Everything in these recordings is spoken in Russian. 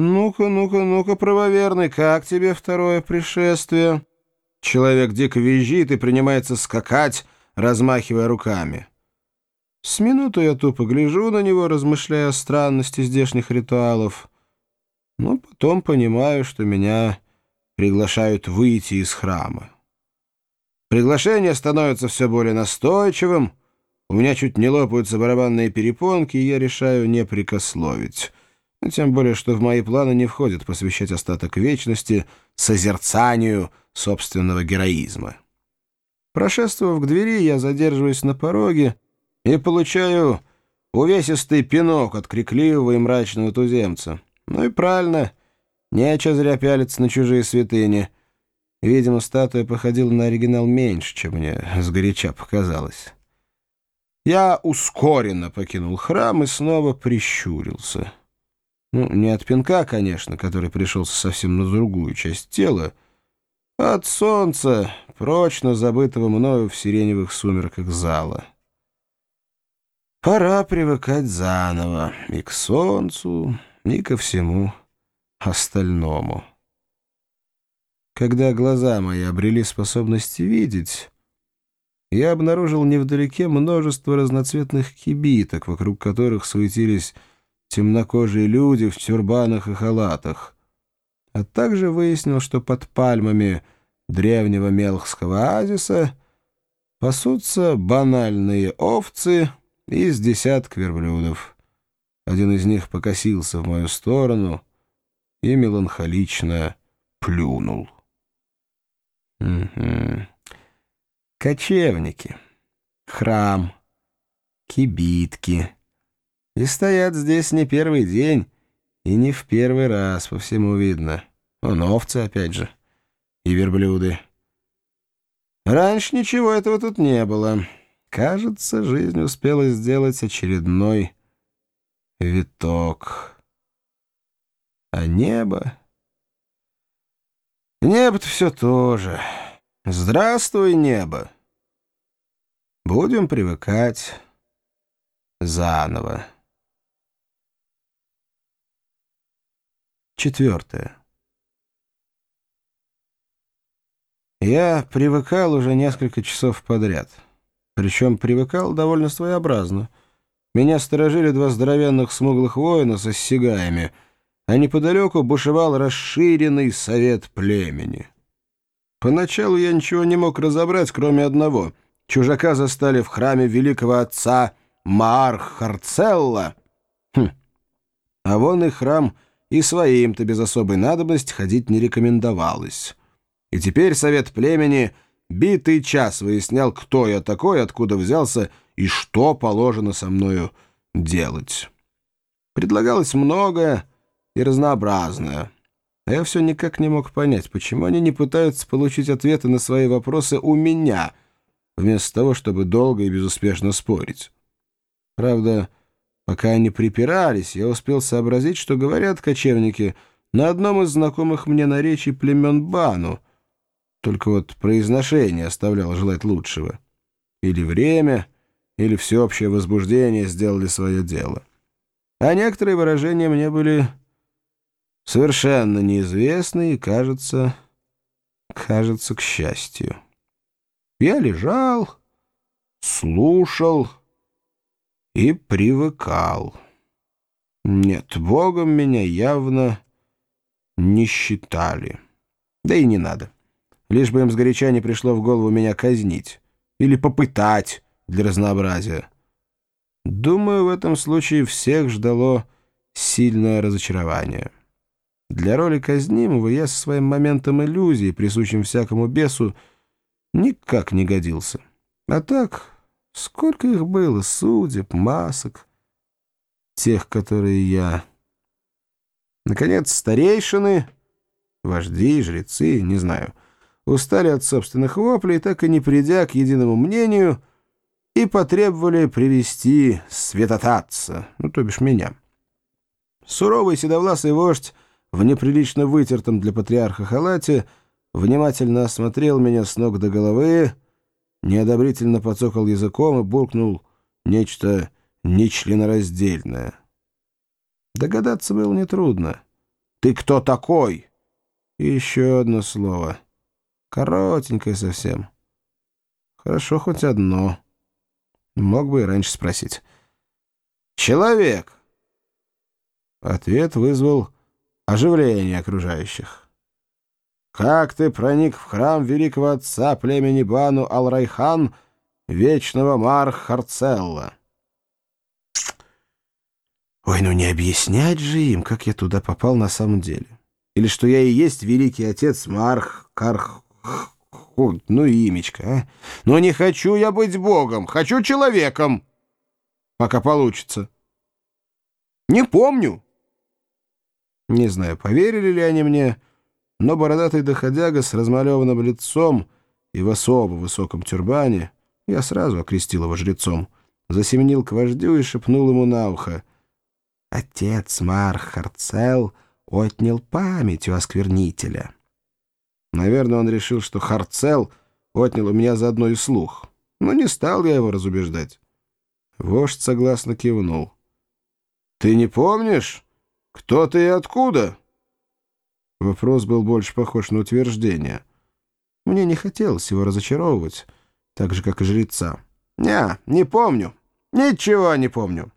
«Ну-ка, ну-ка, ну-ка, правоверный, как тебе второе пришествие?» Человек дико визжит и принимается скакать, размахивая руками. С минуту я тупо гляжу на него, размышляя о странности здешних ритуалов. Но потом понимаю, что меня приглашают выйти из храма. Приглашение становится все более настойчивым, у меня чуть не лопаются барабанные перепонки, и я решаю не прикословить. Тем более, что в мои планы не входит посвящать остаток вечности созерцанию собственного героизма. Прошествовав к двери, я задерживаюсь на пороге и получаю увесистый пинок от крикливого и мрачного туземца. Ну и правильно, нечего зря пялиться на чужие святыни. Видимо, статуя походила на оригинал меньше, чем мне сгоряча показалось. Я ускоренно покинул храм и снова прищурился. Ну, не от пинка, конечно, который пришелся совсем на другую часть тела, а от солнца, прочно забытого мною в сиреневых сумерках зала. Пора привыкать заново и к солнцу, и ко всему остальному. Когда глаза мои обрели способность видеть, я обнаружил невдалеке множество разноцветных кибиток, вокруг которых суетились темнокожие люди в тюрбанах и халатах, а также выяснил, что под пальмами древнего Мелхского оазиса пасутся банальные овцы из десяток верблюдов. Один из них покосился в мою сторону и меланхолично плюнул. Угу. Кочевники, храм, кибитки — и стоят здесь не первый день, и не в первый раз, по всему видно. Вон овцы, опять же, и верблюды. Раньше ничего этого тут не было. Кажется, жизнь успела сделать очередной виток. А небо... Небо-то все то же. Здравствуй, небо. Будем привыкать заново. Четвертое. Я привыкал уже несколько часов подряд. Причем привыкал довольно своеобразно. Меня сторожили два здоровенных смуглых воина со сигаями, а неподалеку бушевал расширенный совет племени. Поначалу я ничего не мог разобрать, кроме одного. Чужака застали в храме великого отца Маар Харцелла. Хм. А вон и храм — и своим-то без особой надобности ходить не рекомендовалось. И теперь совет племени битый час выяснял, кто я такой, откуда взялся и что положено со мною делать. Предлагалось многое и разнообразное. А я все никак не мог понять, почему они не пытаются получить ответы на свои вопросы у меня, вместо того, чтобы долго и безуспешно спорить. Правда, Пока они припирались, я успел сообразить, что говорят кочевники на одном из знакомых мне наречий племен Бану. Только вот произношение оставляло желать лучшего. Или время, или всеобщее возбуждение сделали свое дело. А некоторые выражения мне были совершенно неизвестны и, кажется, кажется, к счастью. Я лежал, слушал и привыкал. Нет, Богом меня явно не считали. Да и не надо. Лишь бы им сгоряча не пришло в голову меня казнить. Или попытать для разнообразия. Думаю, в этом случае всех ждало сильное разочарование. Для роли казнимого я со своим моментом иллюзии, присущим всякому бесу, никак не годился. А так Сколько их было, судеб, масок, тех, которые я... Наконец, старейшины, вожди, жрецы, не знаю, устали от собственных воплей, так и не придя к единому мнению, и потребовали привести святотатца, ну, то бишь меня. Суровый седовласый вождь в неприлично вытертом для патриарха халате внимательно осмотрел меня с ног до головы, неодобрительно подсокал языком и буркнул нечто нечленораздельное. Догадаться было нетрудно. Ты кто такой? И еще одно слово. Коротенькое совсем. Хорошо хоть одно. Мог бы и раньше спросить. «Человек!» Ответ вызвал оживление окружающих. «Как ты проник в храм великого отца племени Бану Ал-Райхан, вечного Марх Харцелла?» Ой, ну не объяснять же им, как я туда попал на самом деле. Или что я и есть великий отец Марх Карх... Ну, имечко, а? Но не хочу я быть богом, хочу человеком. Пока получится. Не помню. Не знаю, поверили ли они мне, но бородатый доходяга с размалеванным лицом и в особо высоком тюрбане, я сразу окрестил его жрецом, засеменил к вождю и шепнул ему на ухо — Отец Марх Харцел отнял память у осквернителя. Наверное, он решил, что Харцел отнял у меня заодно и слух. Но не стал я его разубеждать. Вождь согласно кивнул. «Ты не помнишь, кто ты и откуда?» Вопрос был больше похож на утверждение. Мне не хотелось его разочаровывать, так же, как и жреца. «Не, не помню. Ничего не помню».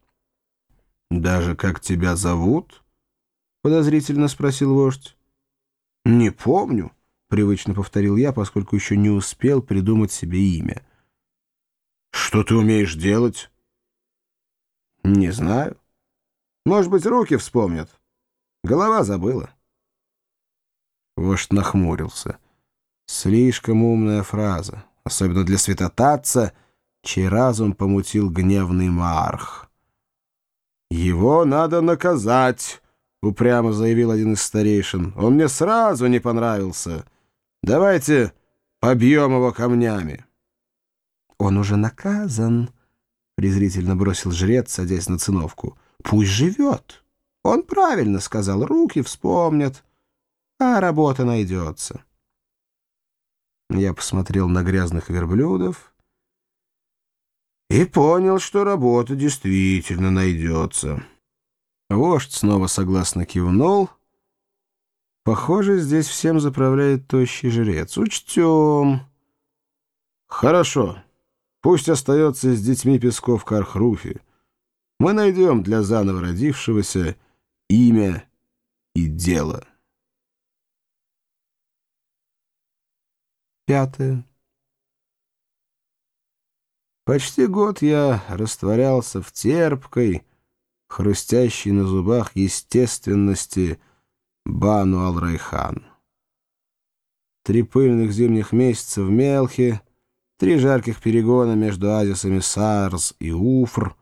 «Даже как тебя зовут?» — подозрительно спросил вождь. «Не помню», — привычно повторил я, поскольку еще не успел придумать себе имя. «Что ты умеешь делать?» «Не знаю. Может быть, руки вспомнят. Голова забыла». Вождь нахмурился. Слишком умная фраза, особенно для святотатца, чей разум помутил гневный марх. «Его надо наказать», — упрямо заявил один из старейшин. «Он мне сразу не понравился. Давайте побьем его камнями». «Он уже наказан», — презрительно бросил жрец, садясь на циновку. «Пусть живет. Он правильно сказал, руки вспомнят, а работа найдется». Я посмотрел на грязных верблюдов, и понял, что работа действительно найдется. Вождь снова согласно кивнул. Похоже, здесь всем заправляет тощий жрец. Учтем. Хорошо. Пусть остается с детьми Песков Кархруфи. Мы найдем для заново родившегося имя и дело. Пятое. Почти год я растворялся в терпкой, хрустящей на зубах естественности Бану Ал-Райхан. Три пыльных зимних месяца в Мелхе, три жарких перегона между азисами Сарс и Уфр,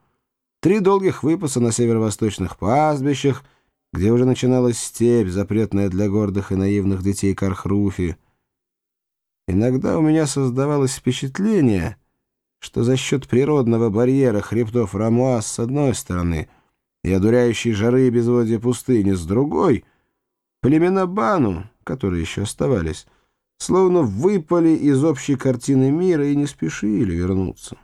три долгих выпаса на северо-восточных пастбищах, где уже начиналась степь, запретная для гордых и наивных детей Кархруфи. Иногда у меня создавалось впечатление — что за счет природного барьера хребтов Рамуас с одной стороны и одуряющей жары и безводья пустыни с другой, племена Бану, которые еще оставались, словно выпали из общей картины мира и не спешили вернуться.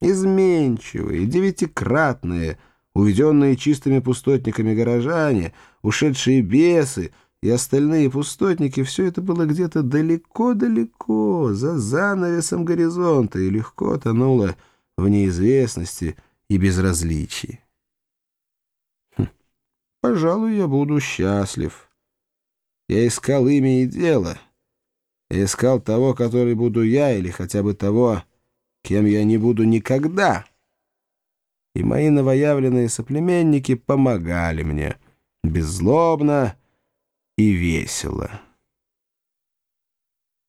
Изменчивые, девятикратные, уведенные чистыми пустотниками горожане, ушедшие бесы — и остальные пустотники, все это было где-то далеко-далеко, за занавесом горизонта, и легко тонуло в неизвестности и безразличии. Хм, пожалуй, я буду счастлив. Я искал имя и дело. Я искал того, который буду я, или хотя бы того, кем я не буду никогда. И мои новоявленные соплеменники помогали мне беззлобно, и весело.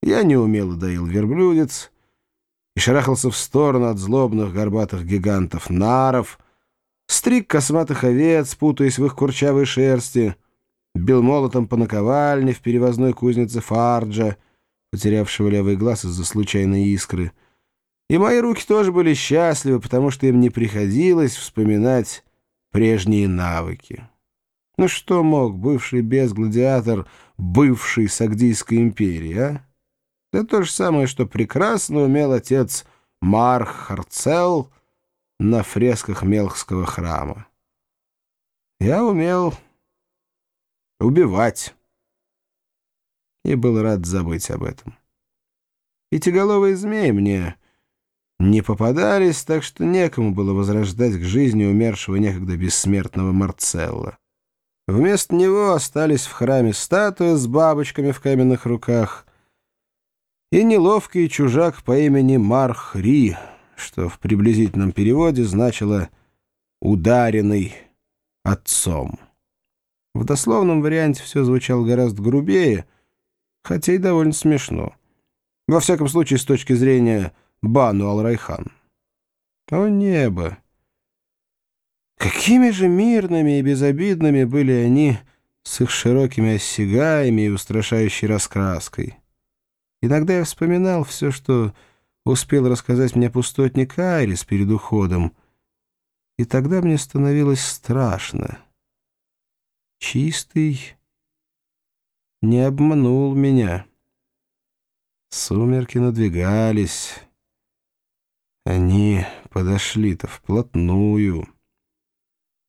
Я неумело доил верблюдец и шарахался в сторону от злобных горбатых гигантов наров, стриг косматых овец, путаясь в их курчавой шерсти, бил молотом по наковальне в перевозной кузнице Фарджа, потерявшего левый глаз из-за случайной искры. И мои руки тоже были счастливы, потому что им не приходилось вспоминать прежние навыки. Ну что мог бывший безгладиатор бывший Сагдийской империи, а? Это то же самое, что прекрасно умел отец Марх Харцел на фресках Мелхского храма. Я умел убивать. И был рад забыть об этом. Пятиголовые змеи мне не попадались, так что некому было возрождать к жизни умершего некогда бессмертного Марцелла. Вместо него остались в храме статуи с бабочками в каменных руках и неловкий чужак по имени Мархри, что в приблизительном переводе значило «ударенный отцом». В дословном варианте все звучало гораздо грубее, хотя и довольно смешно. Во всяком случае, с точки зрения Бану Ал-Райхан. О небо! Какими же мирными и безобидными были они с их широкими осягаями и устрашающей раскраской. Иногда я вспоминал все, что успел рассказать мне пустотник Айрис перед уходом, и тогда мне становилось страшно. Чистый не обманул меня. Сумерки надвигались. Они подошли-то вплотную.